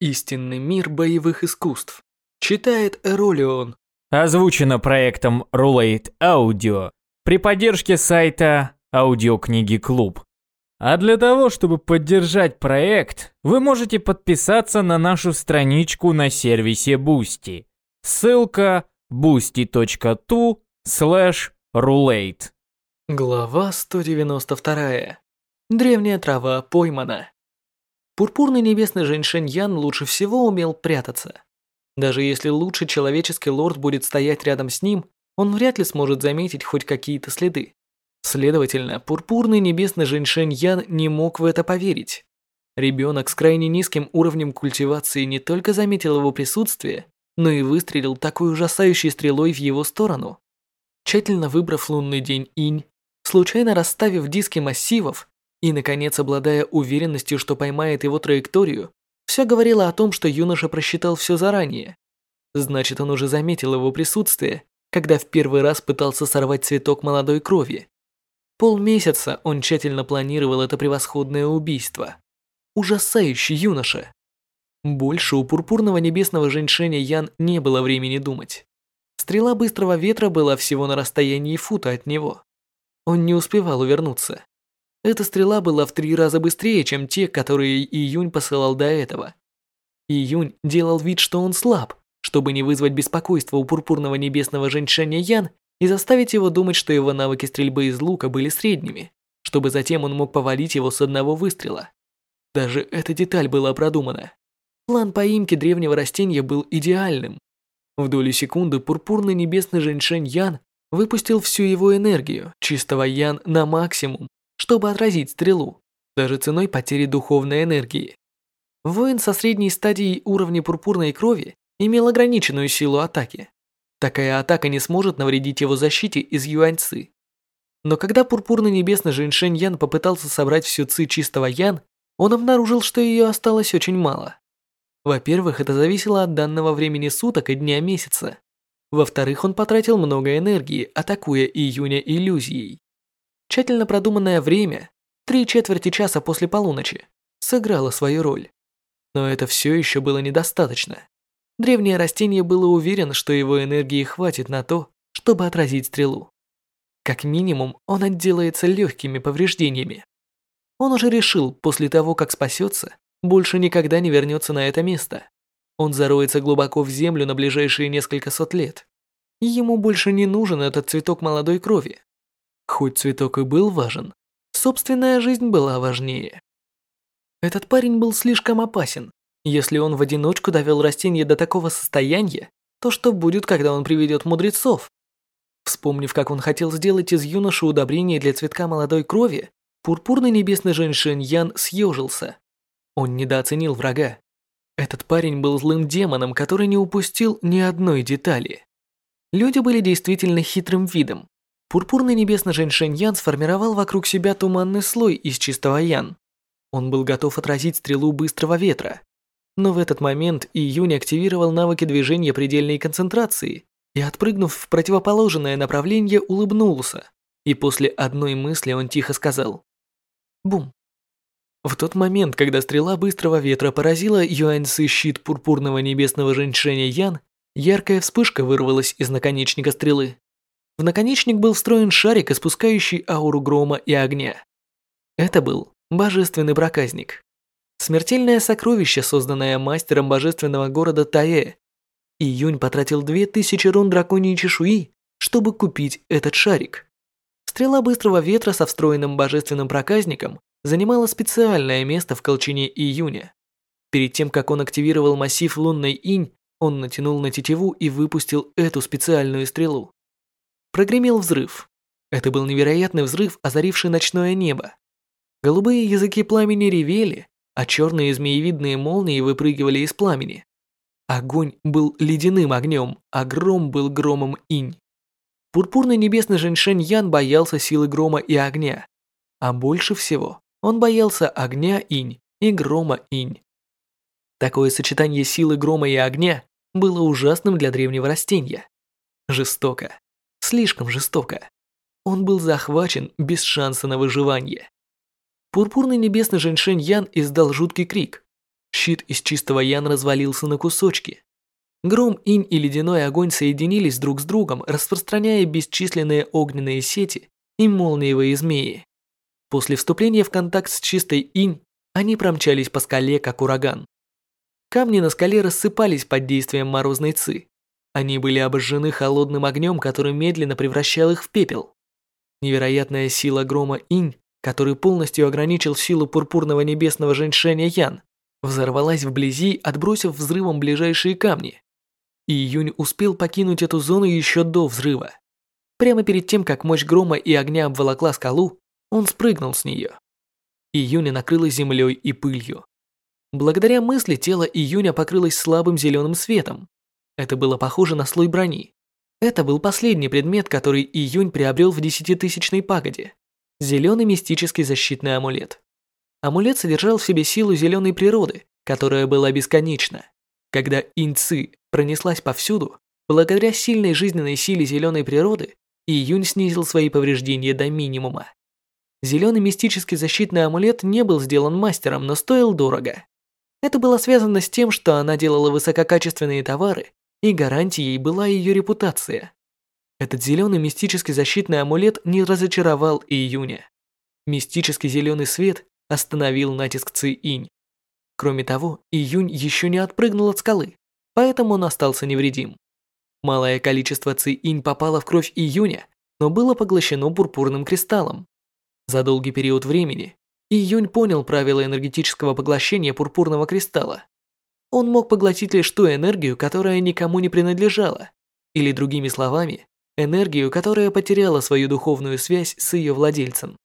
Истинный мир боевых искусств. Читает Эролион. Озвучено проектом Rulate Audio при поддержке сайта Аудиокниги Клуб. А для того, чтобы поддержать проект, вы можете подписаться на нашу страничку на сервисе Boosty. Ссылка boosty.tu slash rulate. Глава 192. Древняя трава поймана. Пурпурный небесный женьшень Ян лучше всего умел прятаться. Даже если лучший человеческий лорд будет стоять рядом с ним, он вряд ли сможет заметить хоть какие-то следы. Следовательно, пурпурный небесный женьшень Ян не мог в это поверить. Ребенок с крайне низким уровнем культивации не только заметил его присутствие, но и выстрелил такой ужасающей стрелой в его сторону. Тщательно выбрав лунный день инь, случайно расставив диски массивов и, наконец, обладая уверенностью, что поймает его траекторию, все говорило о том, что юноша просчитал все заранее. Значит, он уже заметил его присутствие, когда в первый раз пытался сорвать цветок молодой крови. Полмесяца он тщательно планировал это превосходное убийство. Ужасающий юноша. Больше у пурпурного небесного женьшеня Ян не было времени думать. Стрела быстрого ветра была всего на расстоянии фута от него. Он не успевал увернуться. Эта стрела была в три раза быстрее, чем те, которые Июнь посылал до этого. Июнь делал вид, что он слаб, чтобы не вызвать беспокойства у пурпурного небесного женьшеня Ян и заставить его думать, что его навыки стрельбы из лука были средними, чтобы затем он мог повалить его с одного выстрела. Даже эта деталь была продумана. План поимки древнего растения был идеальным. В долю секунды пурпурный небесный женьшень Ян выпустил всю его энергию, чистого Ян, на максимум, чтобы отразить стрелу, даже ценой потери духовной энергии. Воин со средней стадией уровня пурпурной крови имел ограниченную силу атаки, Такая атака не сможет навредить его защите из юаньцы. Но когда пурпурный небесный Женьшень Ян попытался собрать всю ци чистого Ян, он обнаружил, что ее осталось очень мало. Во-первых, это зависело от данного времени суток и дня месяца. Во-вторых, он потратил много энергии, атакуя июня иллюзией. Тщательно продуманное время, три четверти часа после полуночи, сыграло свою роль. Но это все еще было недостаточно. Древнее растение было уверено, что его энергии хватит на то, чтобы отразить стрелу. Как минимум, он отделается легкими повреждениями. Он уже решил, после того, как спасется, больше никогда не вернется на это место. Он зароется глубоко в землю на ближайшие несколько сот лет. Ему больше не нужен этот цветок молодой крови. Хоть цветок и был важен, собственная жизнь была важнее. Этот парень был слишком опасен, если он в одиночку довел растение до такого состояния, то что будет, когда он приведет мудрецов? Вспомнив, как он хотел сделать из юноши удобрение для цветка молодой крови, пурпурный небесный женьшень Ян съежился. Он недооценил врага. Этот парень был злым демоном, который не упустил ни одной детали. Люди были действительно хитрым видом. Пурпурный небесный женьшень Ян сформировал вокруг себя туманный слой из чистого Ян. Он был готов отразить стрелу быстрого ветра. Но в этот момент Июнь активировал навыки движения предельной концентрации и, отпрыгнув в противоположное направление, улыбнулся. И после одной мысли он тихо сказал «Бум». В тот момент, когда стрела быстрого ветра поразила Юаньсы щит пурпурного небесного женьшеня Ян, яркая вспышка вырвалась из наконечника стрелы. В наконечник был встроен шарик, испускающий ауру грома и огня. Это был божественный проказник. Смертельное сокровище, созданное мастером божественного города Таэ. Июнь потратил две тысячи рун драконьей чешуи, чтобы купить этот шарик. Стрела быстрого ветра со встроенным божественным проказником занимала специальное место в колчине Июня. Перед тем, как он активировал массив лунной инь, он натянул на тетиву и выпустил эту специальную стрелу. Прогремел взрыв. Это был невероятный взрыв, озаривший ночное небо. Голубые языки пламени ревели, а черные змеевидные молнии выпрыгивали из пламени. Огонь был ледяным огнем, а гром был громом инь. Пурпурный небесный женьшень Ян боялся силы грома и огня, а больше всего он боялся огня инь и грома инь. Такое сочетание силы грома и огня было ужасным для древнего растения. Жестоко. Слишком жестоко. Он был захвачен без шанса на выживание. Пурпурный небесный женьшень Ян издал жуткий крик. Щит из чистого ян развалился на кусочки. Гром, инь и ледяной огонь соединились друг с другом, распространяя бесчисленные огненные сети и молниевые змеи. После вступления в контакт с чистой инь, они промчались по скале, как ураган. Камни на скале рассыпались под действием морозной ци. Они были обожжены холодным огнем, который медленно превращал их в пепел. Невероятная сила грома инь, который полностью ограничил силу пурпурного небесного женьшеня Ян, взорвалась вблизи, отбросив взрывом ближайшие камни. И Юнь успел покинуть эту зону еще до взрыва. Прямо перед тем, как мощь грома и огня обволокла скалу, он спрыгнул с нее. Июня накрыла землей и пылью. Благодаря мысли тело Июня покрылось слабым зеленым светом. Это было похоже на слой брони. Это был последний предмет, который Июнь приобрел в десятитысячной пагоде. Зеленый мистический защитный амулет. Амулет содержал в себе силу зеленой природы, которая была бесконечна. Когда Инци пронеслась повсюду, благодаря сильной жизненной силе зеленой природы, Июнь снизил свои повреждения до минимума. Зеленый мистический защитный амулет не был сделан мастером, но стоил дорого. Это было связано с тем, что она делала высококачественные товары, и гарантией была ее репутация. Этот зеленый мистический защитный амулет не разочаровал Июня. Мистический зеленый свет остановил натиск Ци-Инь. Кроме того, Июнь еще не отпрыгнул от скалы, поэтому он остался невредим. Малое количество Ци-Инь попало в кровь Июня, но было поглощено пурпурным кристаллом. За долгий период времени Июнь понял правила энергетического поглощения пурпурного кристалла. Он мог поглотить лишь ту энергию, которая никому не принадлежала, или другими словами, энергию, которая потеряла свою духовную связь с ее владельцем.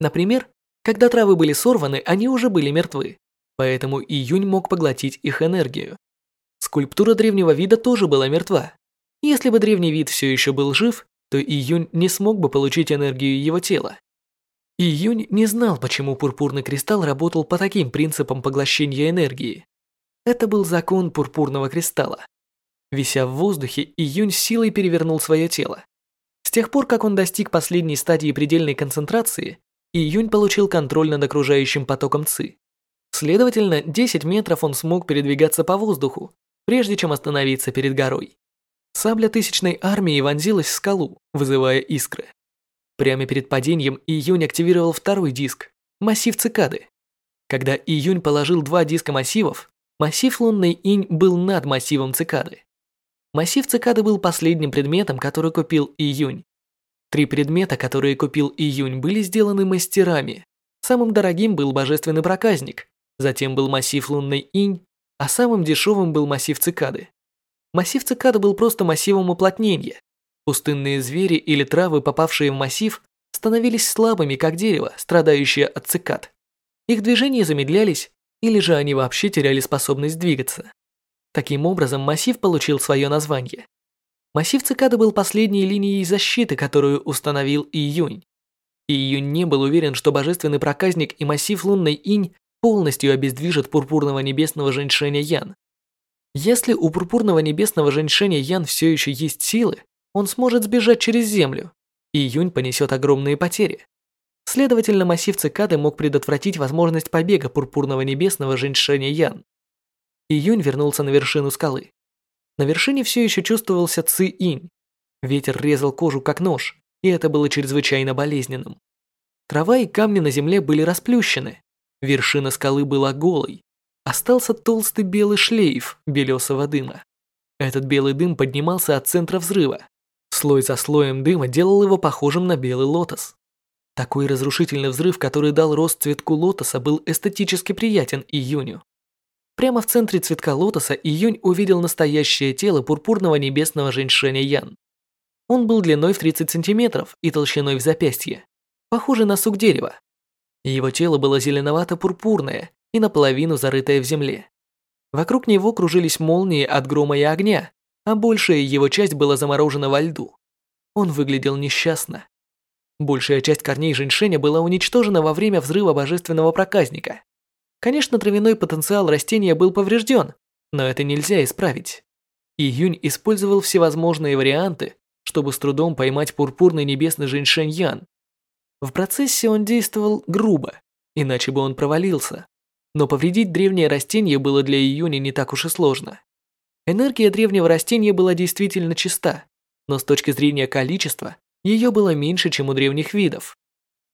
Например, когда травы были сорваны, они уже были мертвы, поэтому Июнь мог поглотить их энергию. Скульптура древнего вида тоже была мертва. Если бы древний вид все еще был жив, то Июнь не смог бы получить энергию его тела. Июнь не знал, почему пурпурный кристалл работал по таким принципам поглощения энергии. Это был закон пурпурного кристалла. Вися в воздухе, Июнь силой перевернул свое тело. С тех пор, как он достиг последней стадии предельной концентрации, Июнь получил контроль над окружающим потоком ЦИ. Следовательно, 10 метров он смог передвигаться по воздуху, прежде чем остановиться перед горой. Сабля тысячной армии вонзилась в скалу, вызывая искры. Прямо перед падением Июнь активировал второй диск – массив цикады. Когда Июнь положил два диска массивов, массив лунной инь был над массивом цикады. Массив цикады был последним предметом, который купил Июнь. Три предмета, которые купил Июнь, были сделаны мастерами. Самым дорогим был божественный проказник, затем был массив лунной инь, а самым дешевым был массив цикады. Массив цикады был просто массивом уплотнения, Пустынные звери или травы, попавшие в массив, становились слабыми, как дерево, страдающее от цикад. Их движения замедлялись, или же они вообще теряли способность двигаться. Таким образом, массив получил свое название. Массив цикады был последней линией защиты, которую установил Июнь. Июнь не был уверен, что божественный проказник и массив лунной инь полностью обездвижат пурпурного небесного женьшеня Ян. Если у пурпурного небесного женьшеня Ян все еще есть силы, он сможет сбежать через землю, и Юнь понесет огромные потери. Следовательно, массив цикады мог предотвратить возможность побега пурпурного небесного женьшеня Ян. Июнь вернулся на вершину скалы. На вершине все еще чувствовался Ци Инь. Ветер резал кожу как нож, и это было чрезвычайно болезненным. Трава и камни на земле были расплющены. Вершина скалы была голой. Остался толстый белый шлейф белесого дыма. Этот белый дым поднимался от центра взрыва. Слой за слоем дыма делал его похожим на белый лотос. Такой разрушительный взрыв, который дал рост цветку лотоса, был эстетически приятен Июню. Прямо в центре цветка лотоса Июнь увидел настоящее тело пурпурного небесного женьшеня Ян. Он был длиной в 30 сантиметров и толщиной в запястье, похожий на сук дерева. Его тело было зеленовато-пурпурное и наполовину зарытое в земле. Вокруг него кружились молнии от грома и огня, а большая его часть была заморожена во льду. Он выглядел несчастно. Большая часть корней женьшеня была уничтожена во время взрыва божественного проказника. Конечно, травяной потенциал растения был поврежден, но это нельзя исправить. Июнь использовал всевозможные варианты, чтобы с трудом поймать пурпурный небесный женьшень Ян. В процессе он действовал грубо, иначе бы он провалился. но повредить древнее растение было для Июни не так уж и сложно. Энергия древнего растения была действительно чиста, но с точки зрения количества ее было меньше, чем у древних видов.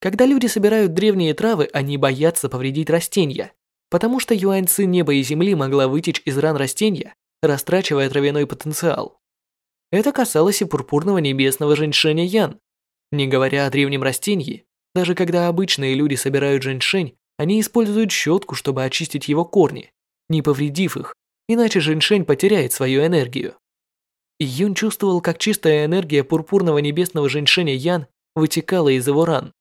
Когда люди собирают древние травы, они боятся повредить растения, потому что юаньцы неба и земли могла вытечь из ран растения, растрачивая травяной потенциал. Это касалось и пурпурного небесного женьшеня Ян. Не говоря о древнем растении, даже когда обычные люди собирают женьшень, они используют щетку, чтобы очистить его корни, не повредив их, иначе женьшень потеряет свою энергию. И Юн чувствовал, как чистая энергия пурпурного небесного женьшеня Ян вытекала из его ран.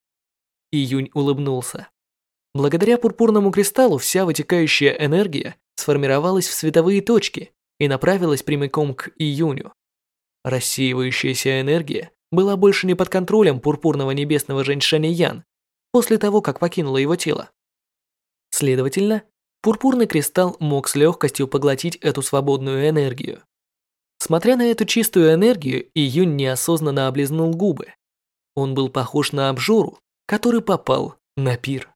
И Юнь улыбнулся. Благодаря пурпурному кристаллу вся вытекающая энергия сформировалась в световые точки и направилась прямиком к Июню. Рассеивающаяся энергия была больше не под контролем пурпурного небесного женьшеня Ян после того, как покинула его тело. Следовательно, пурпурный кристалл мог с легкостью поглотить эту свободную энергию. Смотря на эту чистую энергию, Июнь неосознанно облизнул губы. Он был похож на обжору, который попал на пир.